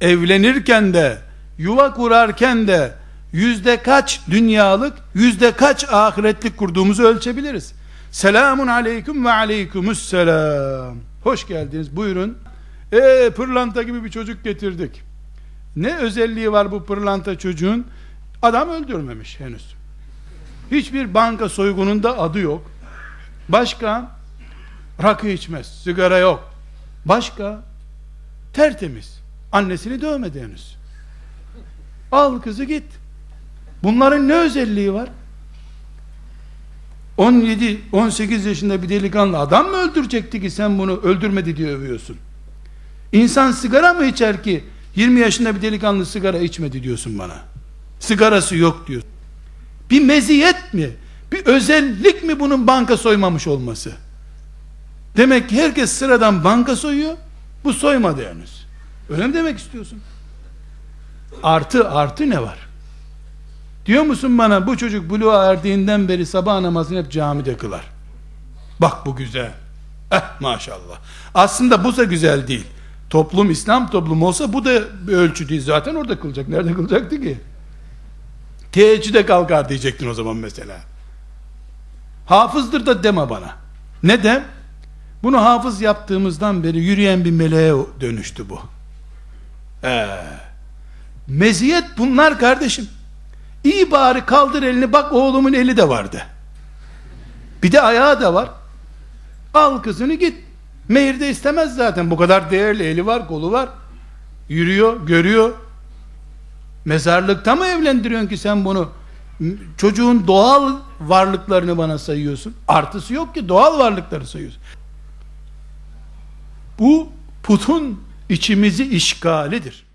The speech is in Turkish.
evlenirken de, yuva kurarken de, yüzde kaç dünyalık, yüzde kaç ahiretlik kurduğumuzu ölçebiliriz. Selamun aleyküm ve aleykümüsselam. Hoş geldiniz, buyurun. E pırlanta gibi bir çocuk getirdik. Ne özelliği var bu pırlanta çocuğun? Adam öldürmemiş henüz. Hiçbir banka soygununda adı yok. Başka rakı içmez, sigara yok. Başka tertemiz. Annesini dövmedi henüz. Al kızı git. Bunların ne özelliği var? 17 18 yaşında bir delikanlı adam mı öldürecekti ki sen bunu öldürmedi diye övüyorsun? İnsan sigara mı içer ki 20 yaşında bir delikanlı sigara içmedi diyorsun bana? Sigarası yok diyor. Bir meziyet mi? Bir özellik mi bunun banka soymamış olması? Demek ki herkes sıradan banka soyuyor. Bu soymadı henüz. Öyle mi demek istiyorsun? Artı artı ne var? Diyor musun bana bu çocuk buluğa erdiğinden beri sabah namazını hep camide kılar. Bak bu güzel. Eh maşallah. Aslında bu da güzel değil. Toplum İslam toplumu olsa bu da bir ölçü değil. Zaten orada kılacak. Nerede kılacaktı ki? Teheccüde kalkar diyecektin o zaman mesela. Hafızdır da deme bana. Neden? Bunu hafız yaptığımızdan beri yürüyen bir meleğe dönüştü bu. Ee, meziyet bunlar kardeşim. İyi bari kaldır elini bak oğlumun eli de vardı. Bir de ayağı da var. Al kızını git. Mehirde istemez zaten bu kadar değerli eli var kolu var. Yürüyor görüyor. Mezarlıkta mı evlendiriyorsun ki sen bunu? Çocuğun doğal varlıklarını bana sayıyorsun. Artısı yok ki doğal varlıkları sayıyorsun. Bu putun içimizi işgalidir.